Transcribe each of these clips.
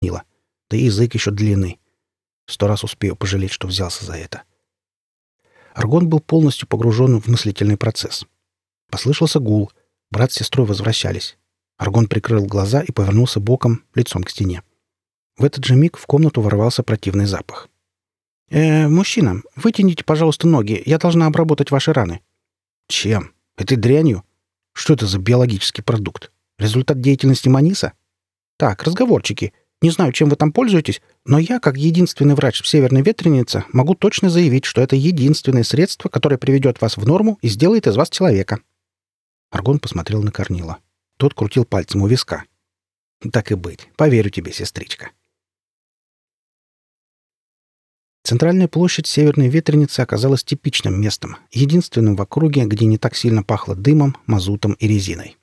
Нила. Да и язык еще длинный. Сто раз успею пожалеть, что взялся за это. Аргон был полностью погружен в мыслительный процесс. Послышался гул. Брат с сестрой возвращались. Аргон прикрыл глаза и повернулся боком, лицом к стене. В этот же миг в комнату ворвался противный запах. «Э, мужчина, вытяните, пожалуйста, ноги. Я должна обработать ваши раны». «Чем? Этой дрянью? Что это за биологический продукт? Результат деятельности Маниса?» «Так, разговорчики. Не знаю, чем вы там пользуетесь, но я, как единственный врач в Северной Ветренице, могу точно заявить, что это единственное средство, которое приведет вас в норму и сделает из вас человека». Аргон посмотрел на Корнила. Тот крутил пальцем у виска. «Так и быть. Поверю тебе, сестричка». Центральная площадь Северной Ветреницы оказалась типичным местом, единственным в округе, где не так сильно пахло дымом, мазутом и резиной.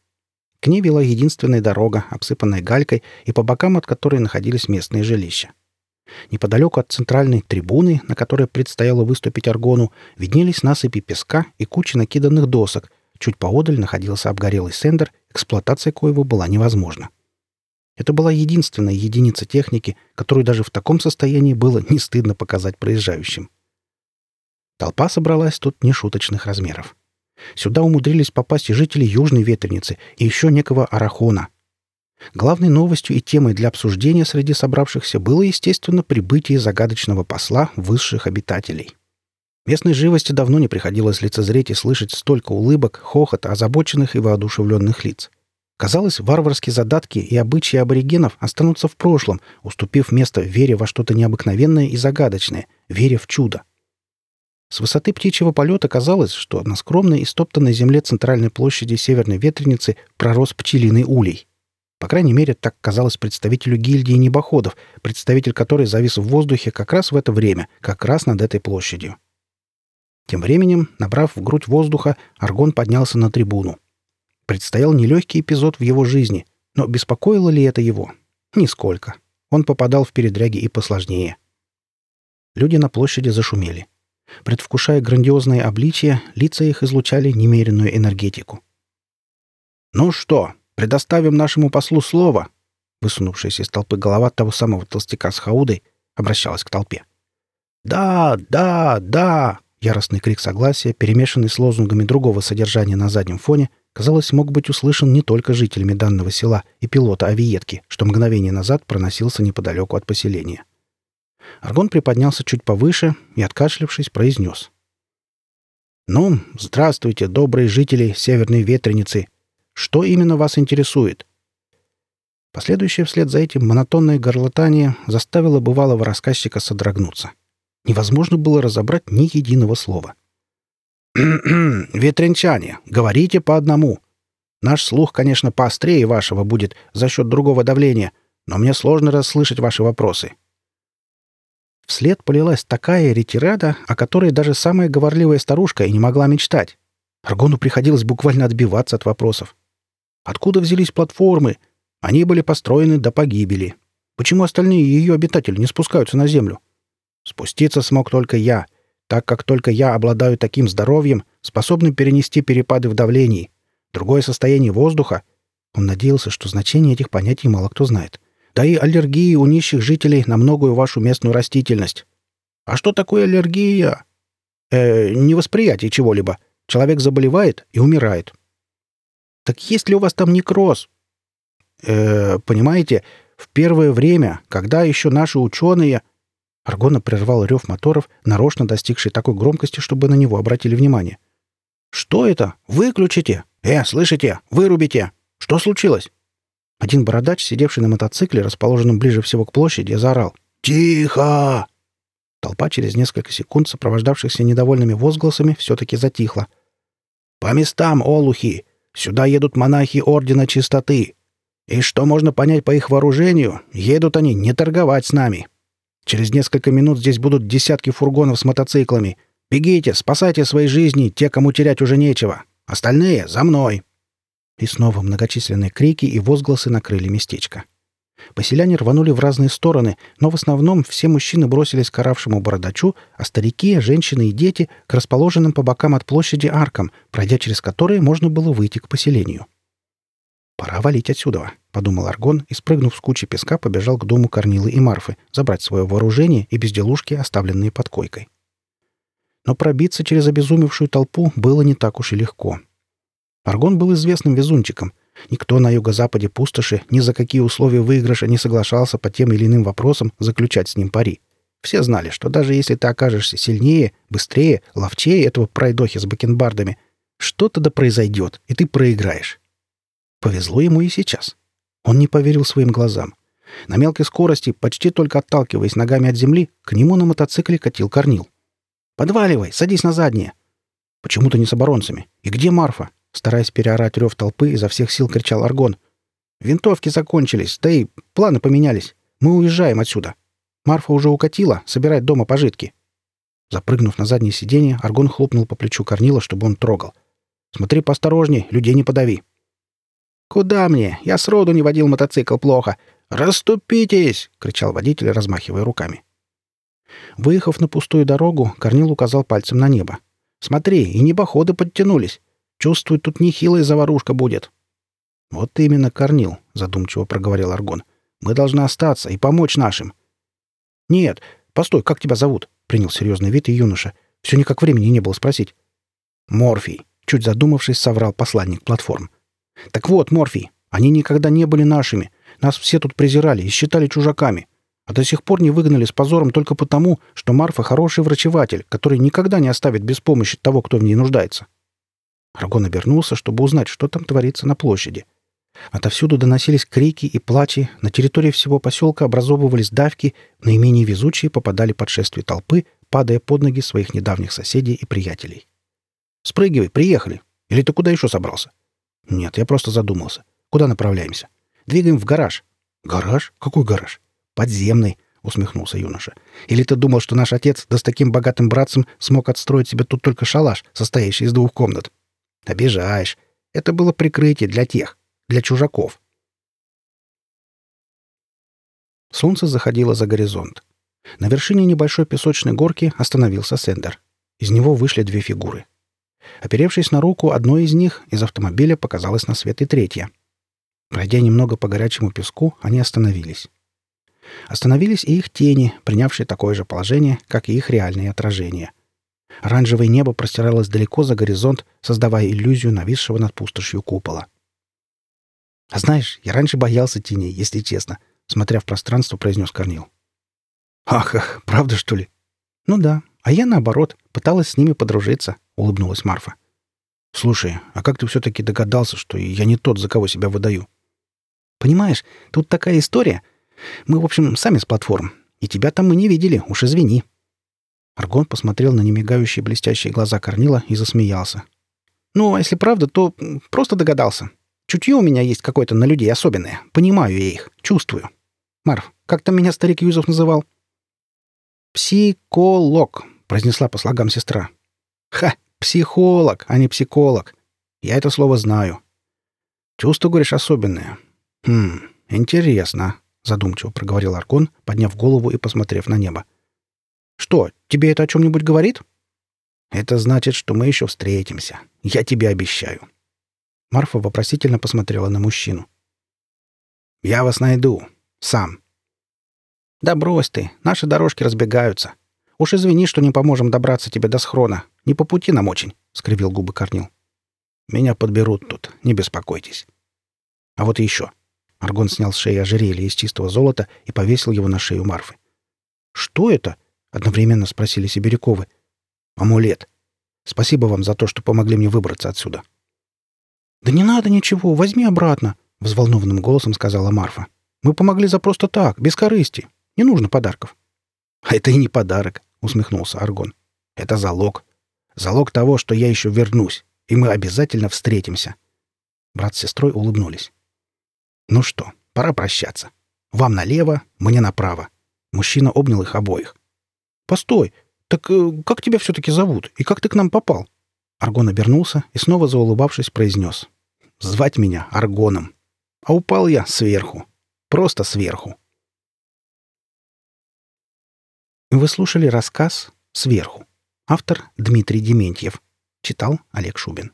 К ней вела единственная дорога, обсыпанная галькой, и по бокам от которой находились местные жилища. Неподалеку от центральной трибуны, на которой предстояло выступить Аргону, виднелись насыпи песка и куча накиданных досок. Чуть поодаль находился обгорелый сендер, эксплуатация коего была невозможна. Это была единственная единица техники, которую даже в таком состоянии было не стыдно показать проезжающим. Толпа собралась тут нешуточных размеров. Сюда умудрились попасть и жители Южной Ветреницы, и еще некого Арахона. Главной новостью и темой для обсуждения среди собравшихся было, естественно, прибытие загадочного посла высших обитателей. Местной живости давно не приходилось лицезреть и слышать столько улыбок, хохота, озабоченных и воодушевленных лиц. Казалось, варварские задатки и обычаи аборигенов останутся в прошлом, уступив место вере во что-то необыкновенное и загадочное, вере в чудо. С высоты птичьего полета казалось, что на скромной и стоптанной земле центральной площади Северной Ветреницы пророс пчелиный улей. По крайней мере, так казалось представителю гильдии небоходов, представитель которой завис в воздухе как раз в это время, как раз над этой площадью. Тем временем, набрав в грудь воздуха, Аргон поднялся на трибуну. Предстоял нелегкий эпизод в его жизни, но беспокоило ли это его? Нисколько. Он попадал в передряги и посложнее. Люди на площади зашумели. Предвкушая грандиозное обличие, лица их излучали немеренную энергетику. «Ну что, предоставим нашему послу слово?» Высунувшаяся из толпы голова того самого толстяка с хаудой обращалась к толпе. «Да, да, да!» Яростный крик согласия, перемешанный с лозунгами другого содержания на заднем фоне, казалось, мог быть услышан не только жителями данного села и пилота авиетки, что мгновение назад проносился неподалеку от поселения. — Аргон приподнялся чуть повыше и, откашлившись, произнес. «Ну, здравствуйте, добрые жители Северной Ветреницы. Что именно вас интересует?» Последующее вслед за этим монотонное горлотание заставило бывалого рассказчика содрогнуться. Невозможно было разобрать ни единого слова. «Ветренчане, говорите по одному. Наш слух, конечно, поострее вашего будет за счет другого давления, но мне сложно расслышать ваши вопросы. Вслед полилась такая ретирада, о которой даже самая говорливая старушка и не могла мечтать. Аргону приходилось буквально отбиваться от вопросов. Откуда взялись платформы? Они были построены до погибели. Почему остальные ее обитатели не спускаются на землю? Спуститься смог только я, так как только я обладаю таким здоровьем, способным перенести перепады в давлении. Другое состояние воздуха. Он надеялся, что значение этих понятий мало кто знает — да и аллергии у нищих жителей на многую вашу местную растительность. А что такое аллергия? Э, невосприятие чего-либо. Человек заболевает и умирает. Так есть ли у вас там некроз? Э, понимаете, в первое время, когда еще наши ученые... Аргона прервал рев моторов, нарочно достигший такой громкости, чтобы на него обратили внимание. «Что это? Выключите! Э, слышите? Вырубите! Что случилось?» Один бородач, сидевший на мотоцикле, расположенном ближе всего к площади, заорал «Тихо!». Толпа через несколько секунд, сопровождавшихся недовольными возгласами, все-таки затихла. «По местам, олухи! Сюда едут монахи Ордена Чистоты. И что можно понять по их вооружению, едут они не торговать с нами. Через несколько минут здесь будут десятки фургонов с мотоциклами. Бегите, спасайте свои жизни, те, кому терять уже нечего. Остальные — за мной!» И снова многочисленные крики и возгласы накрыли местечко. Поселяне рванули в разные стороны, но в основном все мужчины бросились к оравшему бородачу, а старики, женщины и дети — к расположенным по бокам от площади аркам, пройдя через которые можно было выйти к поселению. «Пора валить отсюда», — подумал Аргон и, спрыгнув с кучи песка, побежал к дому Корнилы и Марфы, забрать свое вооружение и безделушки, оставленные под койкой. Но пробиться через обезумевшую толпу было не так уж и легко. Аргон был известным везунчиком. Никто на юго-западе пустоши ни за какие условия выигрыша не соглашался по тем или иным вопросам заключать с ним пари. Все знали, что даже если ты окажешься сильнее, быстрее, ловчее этого пройдохи с бакенбардами, что-то да произойдет, и ты проиграешь. Повезло ему и сейчас. Он не поверил своим глазам. На мелкой скорости, почти только отталкиваясь ногами от земли, к нему на мотоцикле катил Корнил. «Подваливай, садись на заднее!» «Почему-то не с оборонцами. И где Марфа?» Стараясь переорать рев толпы, изо всех сил кричал Аргон. «Винтовки закончились, да и планы поменялись. Мы уезжаем отсюда. Марфа уже укатила, собирать дома пожитки». Запрыгнув на заднее сиденье, Аргон хлопнул по плечу Корнила, чтобы он трогал. «Смотри поосторожней, людей не подави». «Куда мне? Я сроду не водил мотоцикл плохо. Раступитесь!» — кричал водитель, размахивая руками. Выехав на пустую дорогу, Корнил указал пальцем на небо. «Смотри, и небоходы подтянулись. Чувствую, тут нехилая заварушка будет». «Вот именно, Корнил», — задумчиво проговорил Аргон. «Мы должны остаться и помочь нашим». «Нет, постой, как тебя зовут?» — принял серьезный вид и юноша. Все никак времени не было спросить. «Морфий», — чуть задумавшись, соврал посланник платформ. Так вот, Морфий, они никогда не были нашими. Нас все тут презирали и считали чужаками. А до сих пор не выгнали с позором только потому, что Марфа хороший врачеватель, который никогда не оставит без помощи того, кто в ней нуждается. Аргон обернулся, чтобы узнать, что там творится на площади. Отовсюду доносились крики и плачи, на территории всего поселка образовывались давки, наименее везучие попадали под шествие толпы, падая под ноги своих недавних соседей и приятелей. «Спрыгивай, приехали! Или ты куда еще собрался?» «Нет, я просто задумался. Куда направляемся?» «Двигаем в гараж». «Гараж? Какой гараж?» «Подземный», — усмехнулся юноша. «Или ты думал, что наш отец, да с таким богатым братцем, смог отстроить себе тут только шалаш, состоящий из двух комнат?» «Обижаешь. Это было прикрытие для тех, для чужаков». Солнце заходило за горизонт. На вершине небольшой песочной горки остановился Сендер. Из него вышли две фигуры — Оперевшись на руку одной из них, из автомобиля показалась на свет и третья. Пройдя немного по горячему песку, они остановились. Остановились и их тени, принявшие такое же положение, как и их реальные отражения. Оранжевое небо простиралось далеко за горизонт, создавая иллюзию нависшего над пустошью купола. «А знаешь, я раньше боялся теней, если честно», — смотря в пространство, произнес Корнил. «Ах, ах, правда, что ли?» «Ну да, а я, наоборот, пыталась с ними подружиться», — улыбнулась Марфа. «Слушай, а как ты все-таки догадался, что я не тот, за кого себя выдаю?» «Понимаешь, тут такая история. Мы, в общем, сами с платформ. И тебя там мы не видели, уж извини». Аргон посмотрел на немигающие блестящие глаза Корнила и засмеялся. «Ну, а если правда, то просто догадался. Чутье у меня есть какое-то на людей особенное. Понимаю я их, чувствую. Марф, как там меня старик Юзов называл?» «Психолог», — произнесла по слогам сестра. «Ха! Психолог, а не психолог. Я это слово знаю. Чувство, говоришь, особенное. Хм, интересно», — задумчиво проговорил Аркон, подняв голову и посмотрев на небо. «Что, тебе это о чем-нибудь говорит?» «Это значит, что мы еще встретимся. Я тебе обещаю». Марфа вопросительно посмотрела на мужчину. «Я вас найду. Сам». «Да брось ты, наши дорожки разбегаются. Уж извини, что не поможем добраться тебе до схрона. Не по пути нам очень», — скривил губы Корнил. «Меня подберут тут, не беспокойтесь». «А вот еще». Аргон снял с шеи ожерелье из чистого золота и повесил его на шею Марфы. «Что это?» — одновременно спросили Сибиряковы. «Амулет. Спасибо вам за то, что помогли мне выбраться отсюда». «Да не надо ничего, возьми обратно», — взволнованным голосом сказала Марфа. «Мы помогли за просто так, без корысти. Не нужно подарков». «А это и не подарок. — усмехнулся Аргон. «Это залог. Залог того, что я еще вернусь, и мы обязательно встретимся». Брат с сестрой улыбнулись. «Ну что, пора прощаться. Вам налево, мне направо». Мужчина обнял их обоих. «Постой! Так э, как тебя все-таки зовут? И как ты к нам попал?» Аргон обернулся и, снова заулыбавшись, произнес. «Звать меня Аргоном. А упал я сверху. Просто сверху». Вы слушали рассказ «Сверху». Автор Дмитрий Дементьев. Читал Олег Шубин.